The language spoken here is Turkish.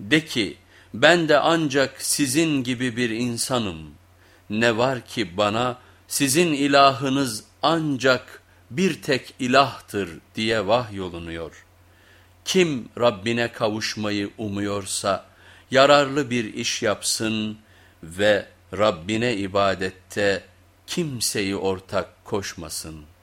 De ki ben de ancak sizin gibi bir insanım. Ne var ki bana sizin ilahınız ancak bir tek ilahtır diye vahyolunuyor. Kim Rabbine kavuşmayı umuyorsa yararlı bir iş yapsın ve Rabbine ibadette kimseyi ortak koşmasın.''